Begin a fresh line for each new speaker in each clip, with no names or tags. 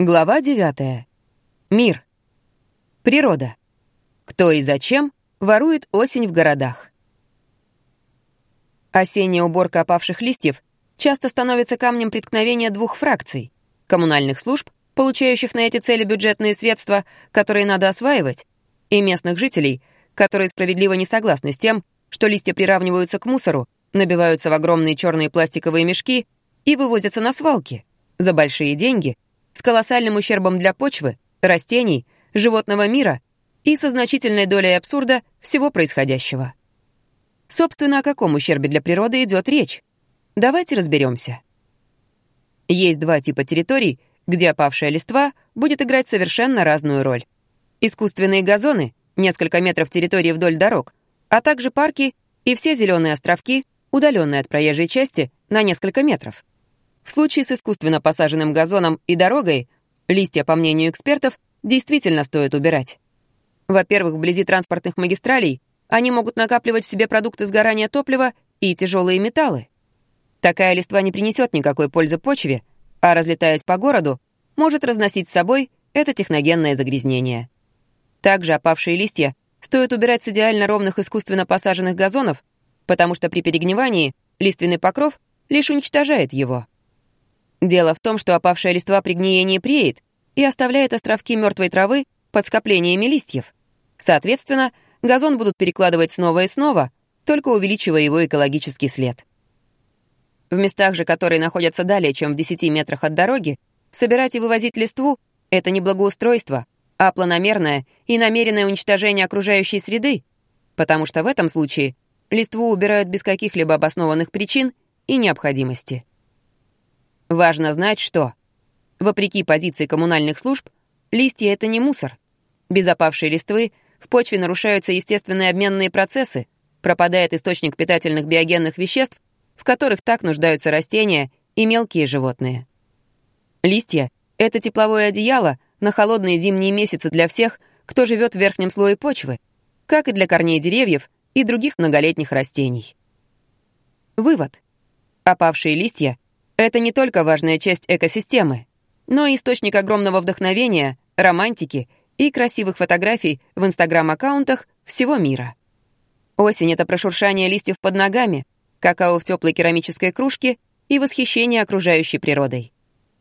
Глава 9. Мир. Природа. Кто и зачем ворует осень в городах. Осенняя уборка опавших листьев часто становится камнем преткновения двух фракций — коммунальных служб, получающих на эти цели бюджетные средства, которые надо осваивать, и местных жителей, которые справедливо не согласны с тем, что листья приравниваются к мусору, набиваются в огромные черные пластиковые мешки и вывозятся на свалки за большие деньги с колоссальным ущербом для почвы, растений, животного мира и со значительной долей абсурда всего происходящего. Собственно, о каком ущербе для природы идет речь? Давайте разберемся. Есть два типа территорий, где опавшая листва будет играть совершенно разную роль. Искусственные газоны, несколько метров территории вдоль дорог, а также парки и все зеленые островки, удаленные от проезжей части на несколько метров. В случае с искусственно посаженным газоном и дорогой листья, по мнению экспертов, действительно стоит убирать. Во-первых, вблизи транспортных магистралей они могут накапливать в себе продукты сгорания топлива и тяжелые металлы. Такая листва не принесет никакой пользы почве, а разлетаясь по городу, может разносить с собой это техногенное загрязнение. Также опавшие листья стоит убирать с идеально ровных искусственно посаженных газонов, потому что при перегнивании лиственный покров лишь уничтожает его. Дело в том, что опавшая листва при гниении преет и оставляет островки мертвой травы под скоплениями листьев. Соответственно, газон будут перекладывать снова и снова, только увеличивая его экологический след. В местах же, которые находятся далее, чем в 10 метрах от дороги, собирать и вывозить листву — это не благоустройство, а планомерное и намеренное уничтожение окружающей среды, потому что в этом случае листву убирают без каких-либо обоснованных причин и необходимости. Важно знать, что, вопреки позиции коммунальных служб, листья — это не мусор. Без опавшей листвы в почве нарушаются естественные обменные процессы, пропадает источник питательных биогенных веществ, в которых так нуждаются растения и мелкие животные. Листья — это тепловое одеяло на холодные зимние месяцы для всех, кто живет в верхнем слое почвы, как и для корней деревьев и других многолетних растений. Вывод. Опавшие листья это не только важная часть экосистемы, но и источник огромного вдохновения, романтики и красивых фотографий в инстаграм-аккаунтах всего мира. Осень — это прошуршание листьев под ногами, какао в теплой керамической кружке и восхищение окружающей природой.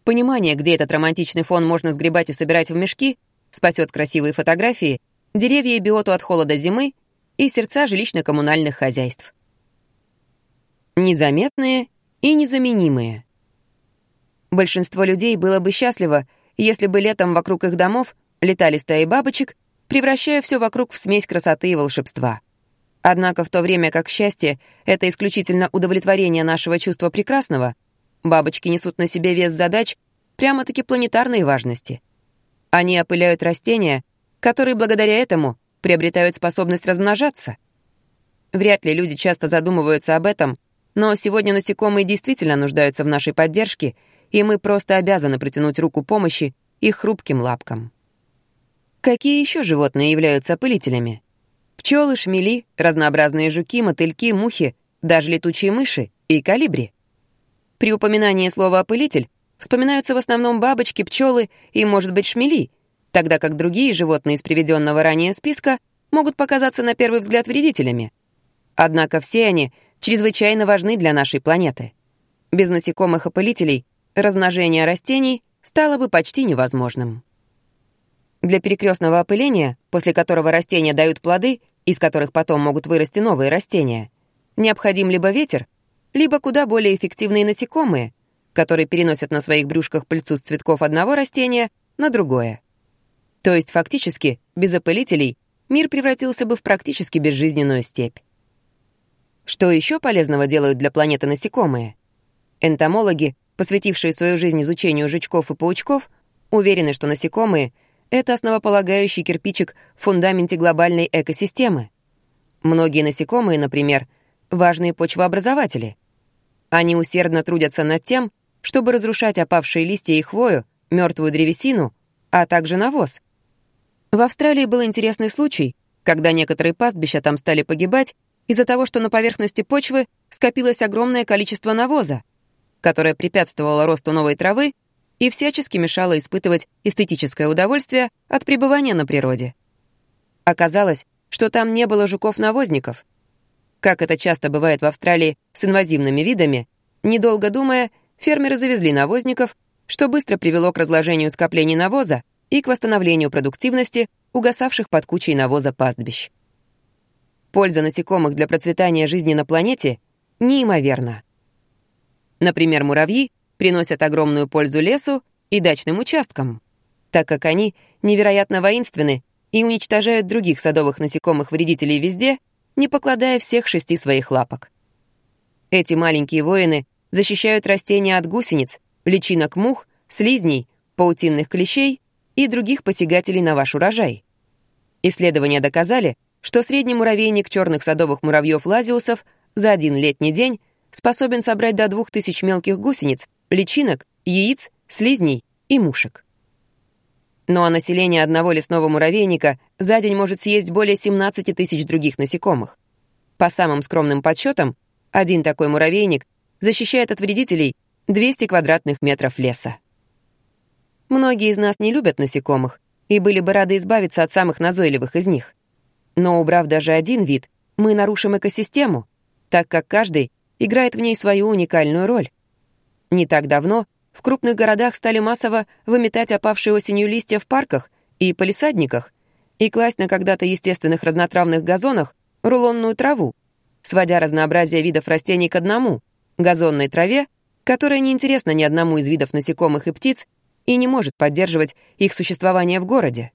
Понимание, где этот романтичный фон можно сгребать и собирать в мешки, спасет красивые фотографии, деревья и биоту от холода зимы и сердца жилищно-коммунальных хозяйств. Незаметные и незаменимые. Большинство людей было бы счастливо, если бы летом вокруг их домов летали стаи бабочек, превращая все вокруг в смесь красоты и волшебства. Однако в то время как счастье — это исключительно удовлетворение нашего чувства прекрасного, бабочки несут на себе вес задач прямо-таки планетарной важности. Они опыляют растения, которые благодаря этому приобретают способность размножаться. Вряд ли люди часто задумываются об этом, но сегодня насекомые действительно нуждаются в нашей поддержке, и мы просто обязаны протянуть руку помощи их хрупким лапкам. Какие еще животные являются опылителями? Пчелы, шмели, разнообразные жуки, мотыльки, мухи, даже летучие мыши и калибри. При упоминании слова «опылитель» вспоминаются в основном бабочки, пчелы и, может быть, шмели, тогда как другие животные из приведенного ранее списка могут показаться на первый взгляд вредителями. Однако все они чрезвычайно важны для нашей планеты. Без насекомых-опылителей размножение растений стало бы почти невозможным. Для перекрестного опыления, после которого растения дают плоды, из которых потом могут вырасти новые растения, необходим либо ветер, либо куда более эффективные насекомые, которые переносят на своих брюшках пыльцу с цветков одного растения на другое. То есть фактически, без опылителей мир превратился бы в практически безжизненную степь. Что еще полезного делают для планеты насекомые? Энтомологи, посвятившие свою жизнь изучению жучков и паучков, уверены, что насекомые — это основополагающий кирпичик в фундаменте глобальной экосистемы. Многие насекомые, например, важные почвообразователи. Они усердно трудятся над тем, чтобы разрушать опавшие листья и хвою, мертвую древесину, а также навоз. В Австралии был интересный случай, когда некоторые пастбища там стали погибать из-за того, что на поверхности почвы скопилось огромное количество навоза, которое препятствовало росту новой травы и всячески мешала испытывать эстетическое удовольствие от пребывания на природе. Оказалось, что там не было жуков-навозников. Как это часто бывает в Австралии с инвазивными видами, недолго думая, фермеры завезли навозников, что быстро привело к разложению скоплений навоза и к восстановлению продуктивности угасавших под кучей навоза пастбищ. Польза насекомых для процветания жизни на планете неимоверна. Например, муравьи приносят огромную пользу лесу и дачным участкам, так как они невероятно воинственны и уничтожают других садовых насекомых-вредителей везде, не покладая всех шести своих лапок. Эти маленькие воины защищают растения от гусениц, личинок мух, слизней, паутинных клещей и других посягателей на ваш урожай. Исследования доказали, что средний муравейник черных садовых муравьев-лазиусов за один летний день способен собрать до 2000 мелких гусениц, личинок, яиц, слизней и мушек. Ну а население одного лесного муравейника за день может съесть более 17 тысяч других насекомых. По самым скромным подсчетам, один такой муравейник защищает от вредителей 200 квадратных метров леса. Многие из нас не любят насекомых и были бы рады избавиться от самых назойливых из них. Но убрав даже один вид, мы нарушим экосистему, так как каждый играет в ней свою уникальную роль. Не так давно в крупных городах стали массово выметать опавшие осенью листья в парках и полисадниках и класть на когда-то естественных разнотравных газонах рулонную траву, сводя разнообразие видов растений к одному — газонной траве, которая не интересна ни одному из видов насекомых и птиц и не может поддерживать их существование в городе.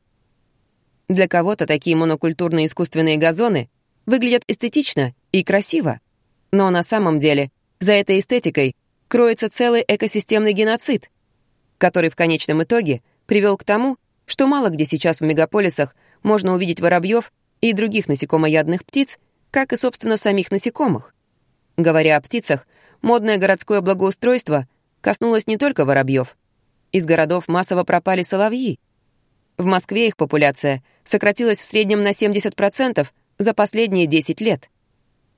Для кого-то такие монокультурные искусственные газоны выглядят эстетично и красиво, но на самом деле за этой эстетикой кроется целый экосистемный геноцид, который в конечном итоге привел к тому, что мало где сейчас в мегаполисах можно увидеть воробьев и других насекомоядных птиц, как и, собственно, самих насекомых. Говоря о птицах, модное городское благоустройство коснулось не только воробьев. Из городов массово пропали соловьи. В Москве их популяция сократилась в среднем на 70% за последние 10 лет.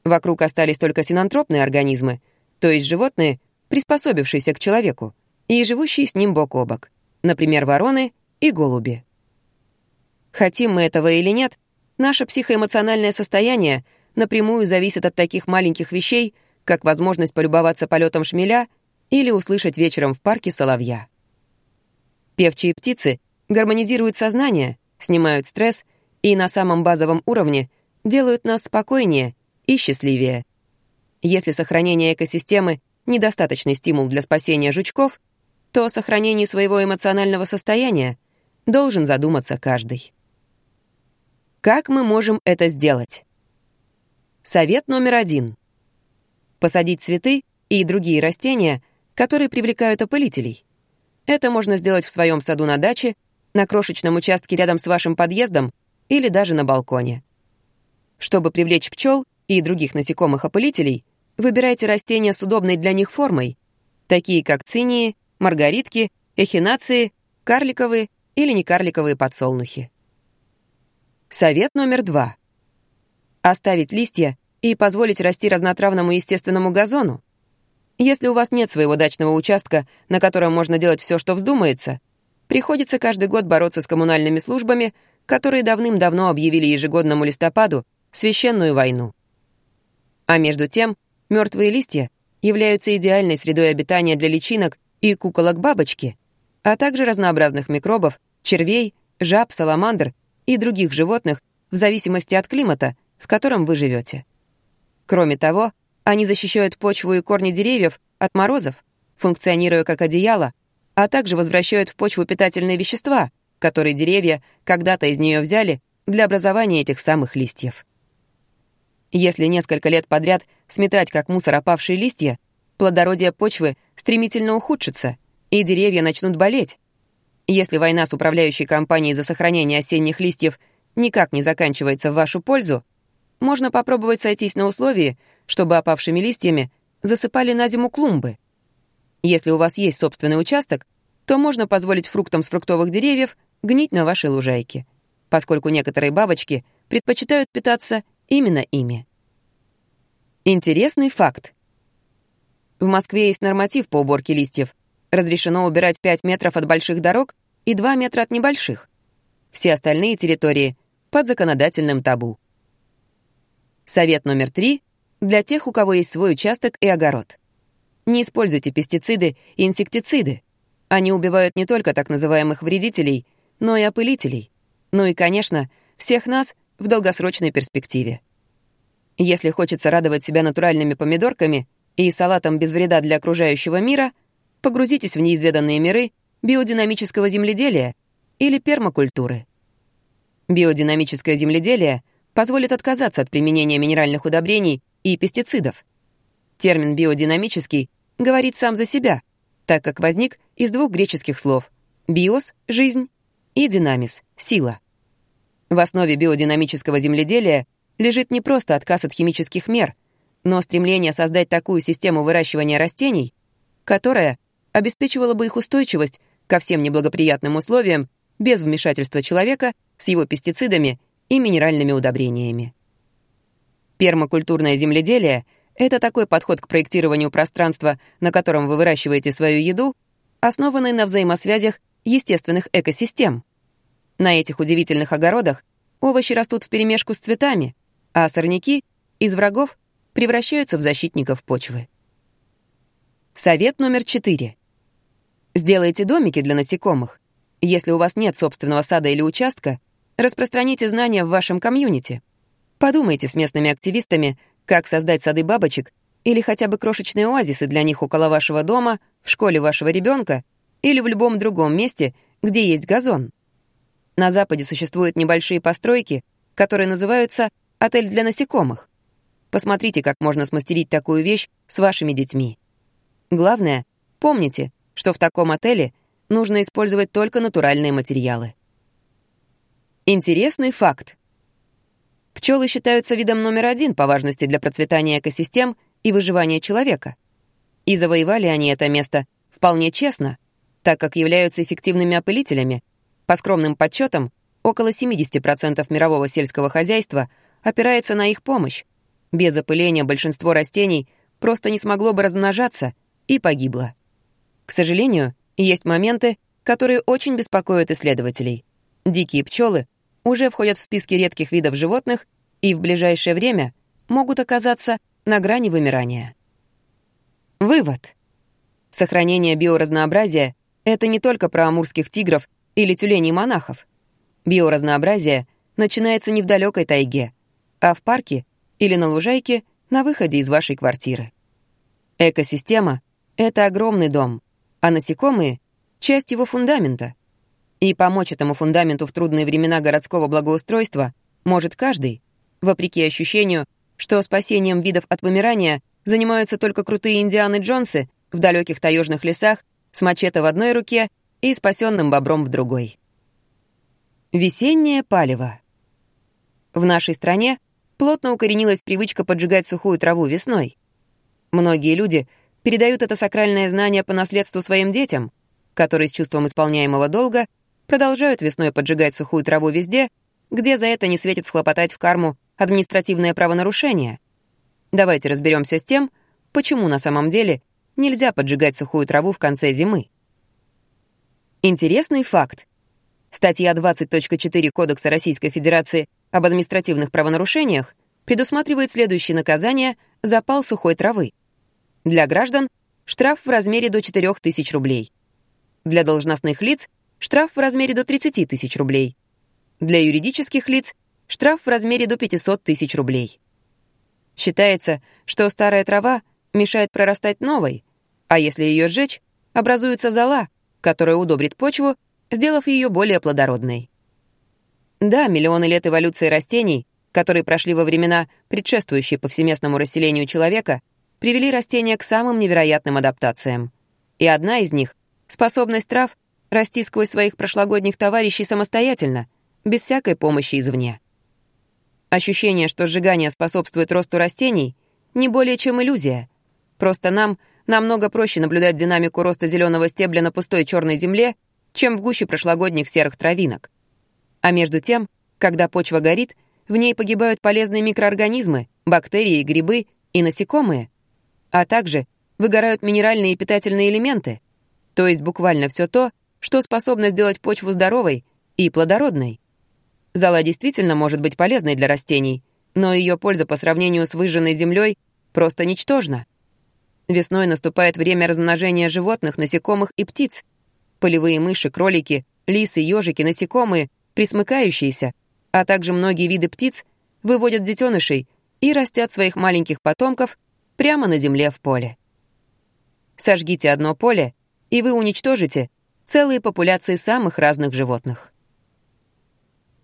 Вокруг остались только синантропные организмы, то есть животные, приспособившиеся к человеку, и живущие с ним бок о бок, например, вороны и голуби. Хотим мы этого или нет, наше психоэмоциональное состояние напрямую зависит от таких маленьких вещей, как возможность полюбоваться полетом шмеля или услышать вечером в парке соловья. Певчие птицы гармонизируют сознание, снимают стресс и на самом базовом уровне делают нас спокойнее и счастливее. Если сохранение экосистемы — недостаточный стимул для спасения жучков, то о сохранении своего эмоционального состояния должен задуматься каждый. Как мы можем это сделать? Совет номер один. Посадить цветы и другие растения, которые привлекают опылителей. Это можно сделать в своем саду на даче, на крошечном участке рядом с вашим подъездом или даже на балконе. Чтобы привлечь пчел, и других насекомых-опылителей, выбирайте растения с удобной для них формой, такие как цинии, маргаритки, эхинации, карликовые или некарликовые подсолнухи. Совет номер два. Оставить листья и позволить расти разнотравному естественному газону. Если у вас нет своего дачного участка, на котором можно делать все, что вздумается, приходится каждый год бороться с коммунальными службами, которые давным-давно объявили ежегодному листопаду священную войну. А между тем, мертвые листья являются идеальной средой обитания для личинок и куколок бабочки, а также разнообразных микробов, червей, жаб, саламандр и других животных в зависимости от климата, в котором вы живете. Кроме того, они защищают почву и корни деревьев от морозов, функционируя как одеяло, а также возвращают в почву питательные вещества, которые деревья когда-то из нее взяли для образования этих самых листьев. Если несколько лет подряд сметать как мусор опавшие листья, плодородие почвы стремительно ухудшится, и деревья начнут болеть. Если война с управляющей компанией за сохранение осенних листьев никак не заканчивается в вашу пользу, можно попробовать сойтись на условии, чтобы опавшими листьями засыпали на зиму клумбы. Если у вас есть собственный участок, то можно позволить фруктам с фруктовых деревьев гнить на вашей лужайке, поскольку некоторые бабочки предпочитают питаться именно ими. Интересный факт. В Москве есть норматив по уборке листьев, Разрешено убирать 5 метров от больших дорог и 2 метра от небольших. Все остальные территории под законодательным табу. Совет номер три для тех, у кого есть свой участок и огород. Не используйте пестициды и инсектициды. Они убивают не только так называемых вредителей, но и опылителей. Ну и, конечно, всех нас в долгосрочной перспективе. Если хочется радовать себя натуральными помидорками и салатом без вреда для окружающего мира, погрузитесь в неизведанные миры биодинамического земледелия или пермакультуры. Биодинамическое земледелие позволит отказаться от применения минеральных удобрений и пестицидов. Термин «биодинамический» говорит сам за себя, так как возник из двух греческих слов «биос» — «жизнь» и «динамис» — «сила». В основе биодинамического земледелия лежит не просто отказ от химических мер, но стремление создать такую систему выращивания растений, которая обеспечивала бы их устойчивость ко всем неблагоприятным условиям без вмешательства человека с его пестицидами и минеральными удобрениями. Пермакультурное земледелие — это такой подход к проектированию пространства, на котором вы выращиваете свою еду, основанный на взаимосвязях естественных экосистем. На этих удивительных огородах овощи растут вперемешку с цветами, а сорняки из врагов превращаются в защитников почвы. Совет номер четыре. Сделайте домики для насекомых. Если у вас нет собственного сада или участка, распространите знания в вашем комьюнити. Подумайте с местными активистами, как создать сады бабочек или хотя бы крошечные оазисы для них около вашего дома, в школе вашего ребенка или в любом другом месте, где есть газон. На Западе существуют небольшие постройки, которые называются «отель для насекомых». Посмотрите, как можно смастерить такую вещь с вашими детьми. Главное, помните, что в таком отеле нужно использовать только натуральные материалы. Интересный факт. Пчелы считаются видом номер один по важности для процветания экосистем и выживания человека. И завоевали они это место вполне честно, так как являются эффективными опылителями. По скромным подсчетам, около 70% мирового сельского хозяйства опирается на их помощь. Без опыления большинство растений просто не смогло бы размножаться и погибло. К сожалению, есть моменты, которые очень беспокоят исследователей. Дикие пчелы уже входят в списки редких видов животных и в ближайшее время могут оказаться на грани вымирания. Вывод. Сохранение биоразнообразия — это не только про амурских тигров или тюленей-монахов. Биоразнообразие начинается не в далекой тайге, а в парке или на лужайке на выходе из вашей квартиры. Экосистема — это огромный дом, а насекомые — часть его фундамента. И помочь этому фундаменту в трудные времена городского благоустройства может каждый, вопреки ощущению, что спасением видов от вымирания занимаются только крутые индианы Джонсы в далеких таежных лесах с мачете в одной руке и спасенным бобром в другой. Весеннее палево. В нашей стране плотно укоренилась привычка поджигать сухую траву весной. Многие люди передают это сакральное знание по наследству своим детям, которые с чувством исполняемого долга продолжают весной поджигать сухую траву везде, где за это не светит схлопотать в карму административное правонарушение. Давайте разберемся с тем, почему на самом деле нельзя поджигать сухую траву в конце зимы. Интересный факт. Статья 20.4 Кодекса Российской Федерации об административных правонарушениях предусматривает следующее наказание за пал сухой травы. Для граждан — штраф в размере до 4000 рублей. Для должностных лиц — штраф в размере до 30 тысяч рублей. Для юридических лиц — штраф в размере до 500 тысяч рублей. Считается, что старая трава мешает прорастать новой, а если ее сжечь, образуется зола, которая удобрит почву, сделав ее более плодородной. Да, миллионы лет эволюции растений, которые прошли во времена, предшествующие повсеместному расселению человека, привели растения к самым невероятным адаптациям. И одна из них — способность трав расти сквозь своих прошлогодних товарищей самостоятельно, без всякой помощи извне. Ощущение, что сжигание способствует росту растений, не более чем иллюзия. Просто нам намного проще наблюдать динамику роста зеленого стебля на пустой черной земле, чем в гуще прошлогодних серых травинок. А между тем, когда почва горит, в ней погибают полезные микроорганизмы, бактерии, грибы и насекомые, а также выгорают минеральные и питательные элементы, то есть буквально все то, что способно сделать почву здоровой и плодородной. Зола действительно может быть полезной для растений, но ее польза по сравнению с выжженной землей просто ничтожна. Весной наступает время размножения животных, насекомых и птиц. Полевые мыши, кролики, лисы, ежики, насекомые, присмыкающиеся, а также многие виды птиц выводят детенышей и растят своих маленьких потомков прямо на земле в поле. Сожгите одно поле, и вы уничтожите целые популяции самых разных животных.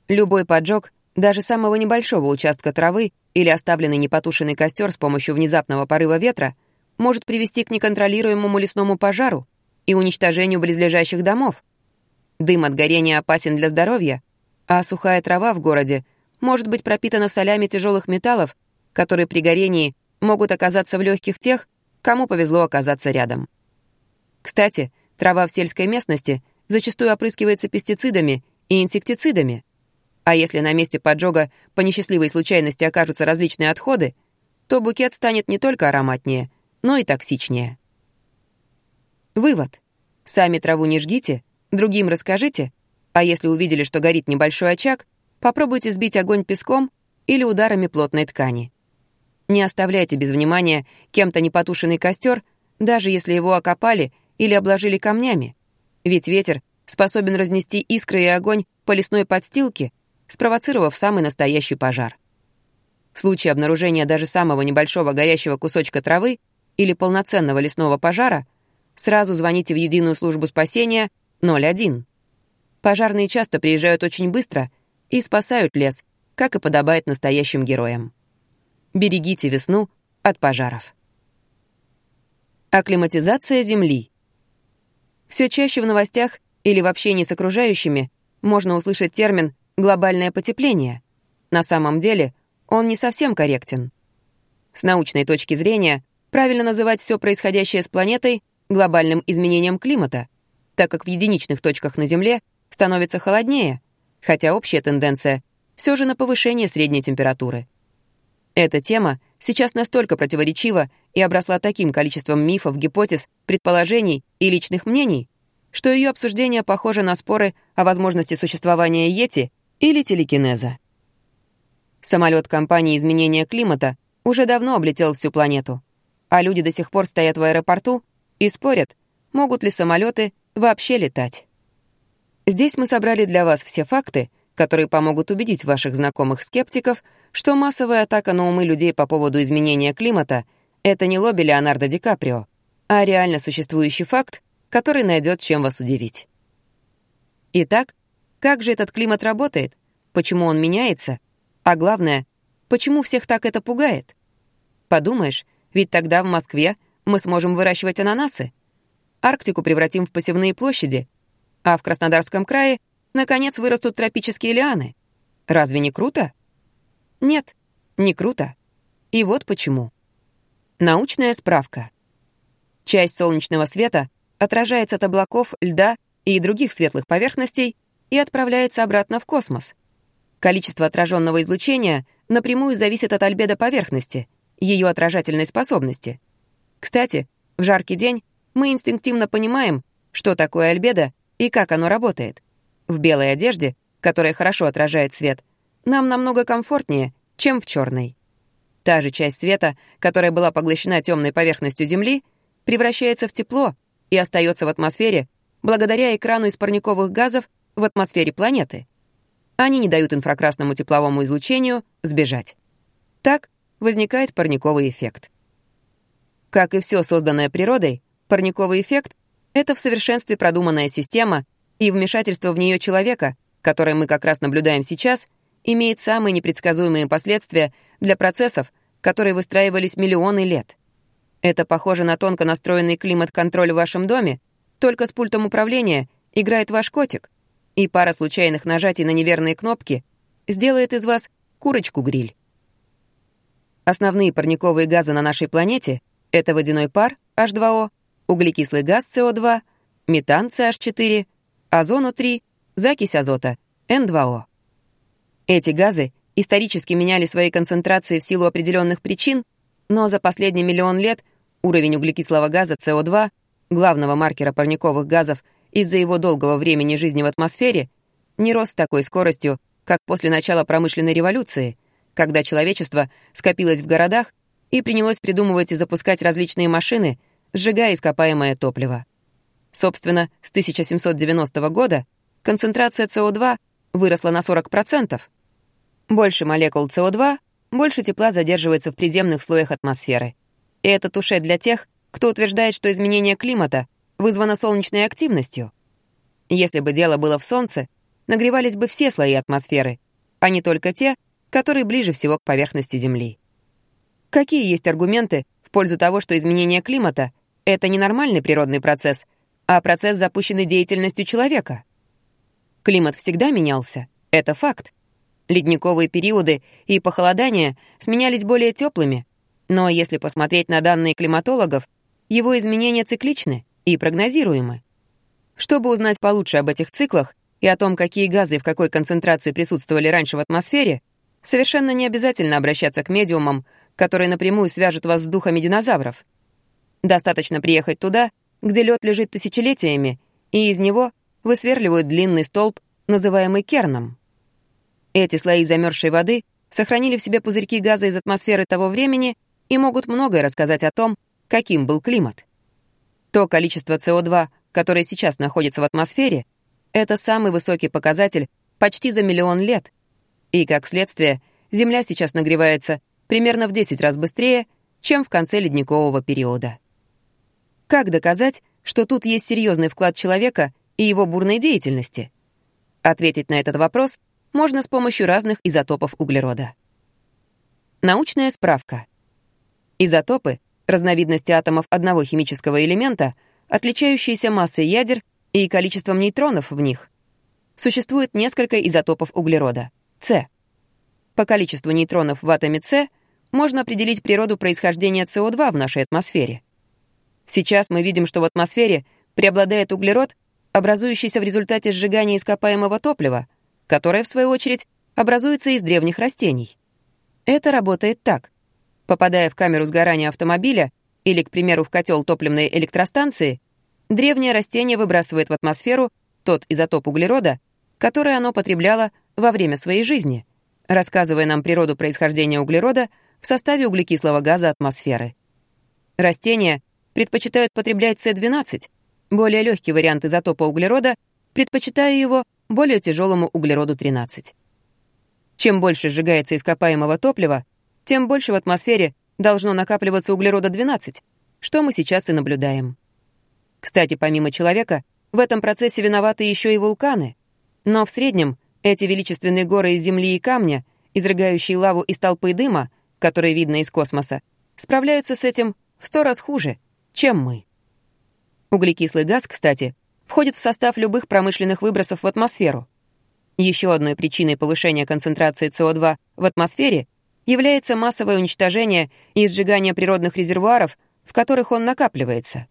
Любой поджог даже самого небольшого участка травы или оставленный непотушенный костер с помощью внезапного порыва ветра может привести к неконтролируемому лесному пожару и уничтожению близлежащих домов. Дым от горения опасен для здоровья, а сухая трава в городе может быть пропитана солями тяжелых металлов, которые при горении могут оказаться в легких тех, кому повезло оказаться рядом. Кстати, трава в сельской местности зачастую опрыскивается пестицидами и инсектицидами. А если на месте поджога по несчастливой случайности окажутся различные отходы, то букет станет не только ароматнее, но и токсичнее. Вывод. Сами траву не жгите, другим расскажите, а если увидели, что горит небольшой очаг, попробуйте сбить огонь песком или ударами плотной ткани. Не оставляйте без внимания кем-то непотушенный костер, даже если его окопали или обложили камнями, ведь ветер способен разнести искры и огонь по лесной подстилке, спровоцировав самый настоящий пожар. В случае обнаружения даже самого небольшого горящего кусочка травы или полноценного лесного пожара, сразу звоните в единую службу спасения 01. Пожарные часто приезжают очень быстро и спасают лес, как и подобает настоящим героям. Берегите весну от пожаров. Акклиматизация Земли. Все чаще в новостях или в общении с окружающими можно услышать термин «глобальное потепление». На самом деле он не совсем корректен. С научной точки зрения правильно называть все происходящее с планетой глобальным изменением климата, так как в единичных точках на Земле становится холоднее, хотя общая тенденция все же на повышение средней температуры. Эта тема сейчас настолько противоречива и обросла таким количеством мифов, гипотез, предположений и личных мнений, что ее обсуждение похоже на споры о возможности существования Йети или телекинеза. Самолет компании изменения климата уже давно облетел всю планету, а люди до сих пор стоят в аэропорту и спорят, могут ли самолеты вообще летать. Здесь мы собрали для вас все факты, которые помогут убедить ваших знакомых скептиков, что массовая атака на умы людей по поводу изменения климата — это не лобби Леонардо Ди Каприо, а реально существующий факт, который найдет чем вас удивить. Итак, как же этот климат работает? Почему он меняется? А главное, почему всех так это пугает? Подумаешь, ведь тогда в Москве мы сможем выращивать ананасы. Арктику превратим в посевные площади, а в Краснодарском крае, наконец, вырастут тропические лианы. Разве не круто? Нет, не круто. И вот почему. Научная справка. Часть солнечного света отражается от облаков, льда и других светлых поверхностей и отправляется обратно в космос. Количество отраженного излучения напрямую зависит от альбедо поверхности, ее отражательной способности. Кстати, в жаркий день мы инстинктивно понимаем, что такое альбедо и как оно работает. В белой одежде, которая хорошо отражает свет, нам намного комфортнее, чем в черной. Та же часть света, которая была поглощена темной поверхностью Земли, превращается в тепло и остается в атмосфере благодаря экрану из парниковых газов в атмосфере планеты. Они не дают инфракрасному тепловому излучению сбежать. Так возникает парниковый эффект. Как и все созданное природой, парниковый эффект это в совершенстве продуманная система, и вмешательство в нее человека, которое мы как раз наблюдаем сейчас, имеет самые непредсказуемые последствия для процессов, которые выстраивались миллионы лет. Это похоже на тонко настроенный климат-контроль в вашем доме, только с пультом управления играет ваш котик, и пара случайных нажатий на неверные кнопки сделает из вас курочку-гриль. Основные парниковые газы на нашей планете — это водяной пар, H2O, углекислый газ СО2, метан CH4, озону-3, закись азота, N2O. Эти газы исторически меняли свои концентрации в силу определенных причин, но за последний миллион лет уровень углекислого газа СО2 главного маркера парниковых газов из-за его долгого времени жизни в атмосфере, не рос с такой скоростью, как после начала промышленной революции, когда человечество скопилось в городах и принялось придумывать и запускать различные машины, сжигая ископаемое топливо. Собственно, с 1790 года концентрация СО2 выросла на 40%. Больше молекул СО2, больше тепла задерживается в приземных слоях атмосферы. И это туше для тех, кто утверждает, что изменение климата вызвано солнечной активностью. Если бы дело было в Солнце, нагревались бы все слои атмосферы, а не только те, которые ближе всего к поверхности Земли. Какие есть аргументы в пользу того, что изменение климата — это не нормальный природный процесс, а процесс, запущенный деятельностью человека? Климат всегда менялся, это факт. Ледниковые периоды и похолодания сменялись более теплыми, но если посмотреть на данные климатологов, его изменения цикличны и прогнозируемы. Чтобы узнать получше об этих циклах и о том, какие газы в какой концентрации присутствовали раньше в атмосфере, совершенно не обязательно обращаться к медиумам, которые напрямую свяжут вас с духами динозавров. Достаточно приехать туда, где лед лежит тысячелетиями, и из него высверливают длинный столб, называемый керном. Эти слои замерзшей воды сохранили в себе пузырьки газа из атмосферы того времени и могут многое рассказать о том, каким был климат. То количество СО2, которое сейчас находится в атмосфере, это самый высокий показатель почти за миллион лет. И, как следствие, Земля сейчас нагревается примерно в 10 раз быстрее, чем в конце ледникового периода. Как доказать, что тут есть серьезный вклад человека и его бурной деятельности? Ответить на этот вопрос можно с помощью разных изотопов углерода. Научная справка. Изотопы — разновидности атомов одного химического элемента, отличающиеся массой ядер и количеством нейтронов в них. Существует несколько изотопов углерода — С. По количеству нейтронов в атоме С можно определить природу происхождения СО2 в нашей атмосфере. Сейчас мы видим, что в атмосфере преобладает углерод, образующийся в результате сжигания ископаемого топлива, которое, в свою очередь, образуется из древних растений. Это работает так. Попадая в камеру сгорания автомобиля или, к примеру, в котел топливной электростанции, древнее растение выбрасывает в атмосферу тот изотоп углерода, который оно потребляло во время своей жизни, рассказывая нам природу происхождения углерода в составе углекислого газа атмосферы. Растения предпочитают потреблять С12, более легкий вариант изотопа углерода, предпочитая его более тяжелому углероду-13. Чем больше сжигается ископаемого топлива, тем больше в атмосфере должно накапливаться углерода-12, что мы сейчас и наблюдаем. Кстати, помимо человека, в этом процессе виноваты еще и вулканы. Но в среднем эти величественные горы из земли и камня, изрыгающие лаву из толпы дыма, которые видно из космоса, справляются с этим в сто раз хуже, чем мы. Углекислый газ, кстати, входит в состав любых промышленных выбросов в атмосферу. Еще одной причиной повышения концентрации СО2 в атмосфере является массовое уничтожение и сжигание природных резервуаров, в которых он накапливается.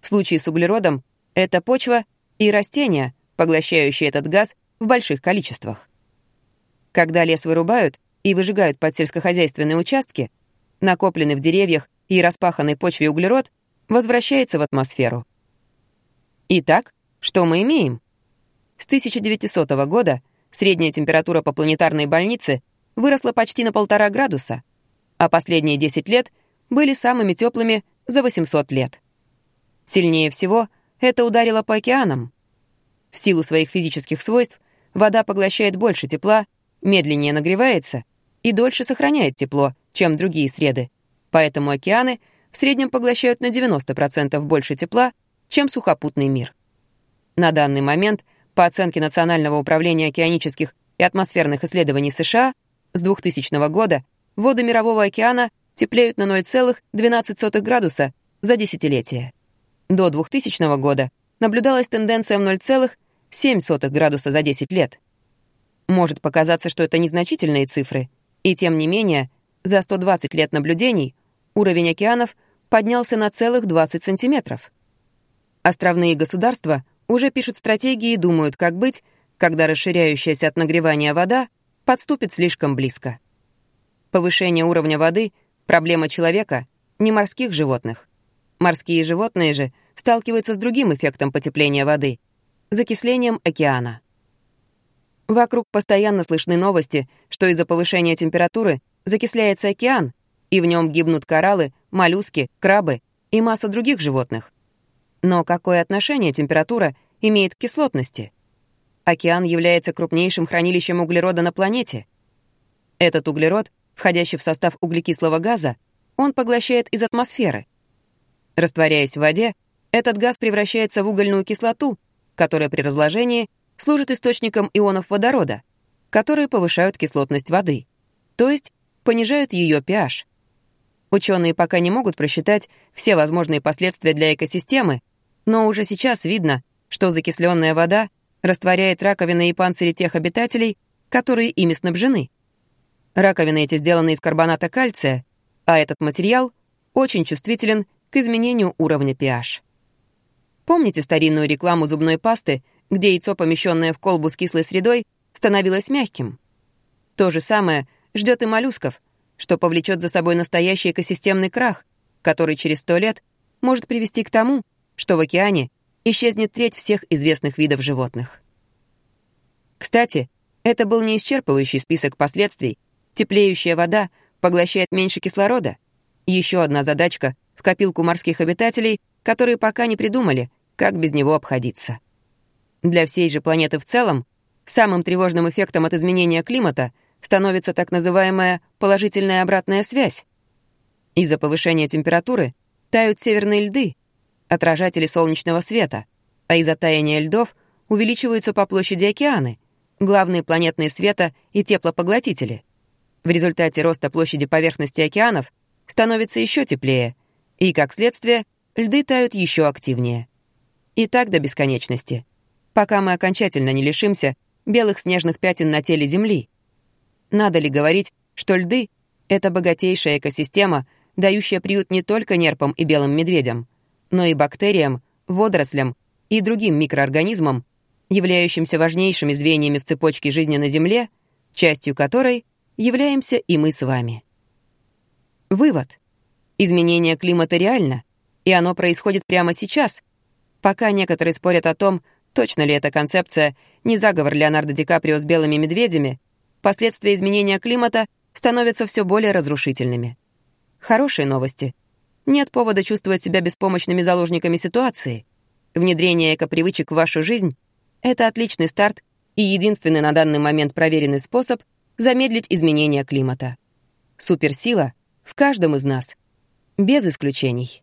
В случае с углеродом это почва и растения, поглощающие этот газ в больших количествах. Когда лес вырубают и выжигают под сельскохозяйственные участки, накопленный в деревьях и распаханной почве углерод возвращается в атмосферу. Итак, что мы имеем? С 1900 года средняя температура по планетарной больнице выросла почти на полтора градуса, а последние 10 лет были самыми теплыми за 800 лет. Сильнее всего это ударило по океанам. В силу своих физических свойств вода поглощает больше тепла, медленнее нагревается и дольше сохраняет тепло, чем другие среды. Поэтому океаны в среднем поглощают на 90% больше тепла, чем сухопутный мир. На данный момент, по оценке Национального управления океанических и атмосферных исследований США, с 2000 года воды Мирового океана теплеют на 0,12 градуса за десятилетие. До 2000 года наблюдалась тенденция в 0,7 градуса за 10 лет. Может показаться, что это незначительные цифры, и тем не менее, за 120 лет наблюдений уровень океанов поднялся на целых 20 сантиметров. Островные государства уже пишут стратегии и думают, как быть, когда расширяющаяся от нагревания вода подступит слишком близко. Повышение уровня воды — проблема человека, не морских животных. Морские животные же сталкивается с другим эффектом потепления воды — закислением океана. Вокруг постоянно слышны новости, что из-за повышения температуры закисляется океан, и в нем гибнут кораллы, моллюски, крабы и масса других животных. Но какое отношение температура имеет к кислотности? Океан является крупнейшим хранилищем углерода на планете. Этот углерод, входящий в состав углекислого газа, он поглощает из атмосферы. Растворяясь в воде, этот газ превращается в угольную кислоту, которая при разложении служит источником ионов водорода, которые повышают кислотность воды, то есть понижают ее pH. Ученые пока не могут просчитать все возможные последствия для экосистемы, но уже сейчас видно, что закисленная вода растворяет раковины и панцири тех обитателей, которые ими снабжены. Раковины эти сделаны из карбоната кальция, а этот материал очень чувствителен к изменению уровня pH. Помните старинную рекламу зубной пасты, где яйцо, помещенное в колбу с кислой средой, становилось мягким? То же самое ждет и моллюсков, что повлечет за собой настоящий экосистемный крах, который через сто лет может привести к тому, что в океане исчезнет треть всех известных видов животных. Кстати, это был не исчерпывающий список последствий. Теплеющая вода поглощает меньше кислорода. Еще одна задачка в копилку морских обитателей, которые пока не придумали, как без него обходиться. Для всей же планеты в целом самым тревожным эффектом от изменения климата становится так называемая положительная обратная связь. Из-за повышения температуры тают северные льды, отражатели солнечного света, а из-за таяния льдов увеличиваются по площади океаны, главные планетные света и теплопоглотители. В результате роста площади поверхности океанов становится еще теплее, и, как следствие, льды тают еще активнее. И так до бесконечности, пока мы окончательно не лишимся белых снежных пятен на теле Земли. Надо ли говорить, что льды — это богатейшая экосистема, дающая приют не только нерпам и белым медведям, но и бактериям, водорослям и другим микроорганизмам, являющимся важнейшими звеньями в цепочке жизни на Земле, частью которой являемся и мы с вами. Вывод. Изменение климата реально, и оно происходит прямо сейчас, пока некоторые спорят о том, точно ли эта концепция не заговор Леонардо Ди Каприо с белыми медведями, последствия изменения климата становятся все более разрушительными. Хорошие новости. Нет повода чувствовать себя беспомощными заложниками ситуации. Внедрение экопривычек в вашу жизнь — это отличный старт и единственный на данный момент проверенный способ замедлить изменение климата. Суперсила в каждом из нас — без исключений.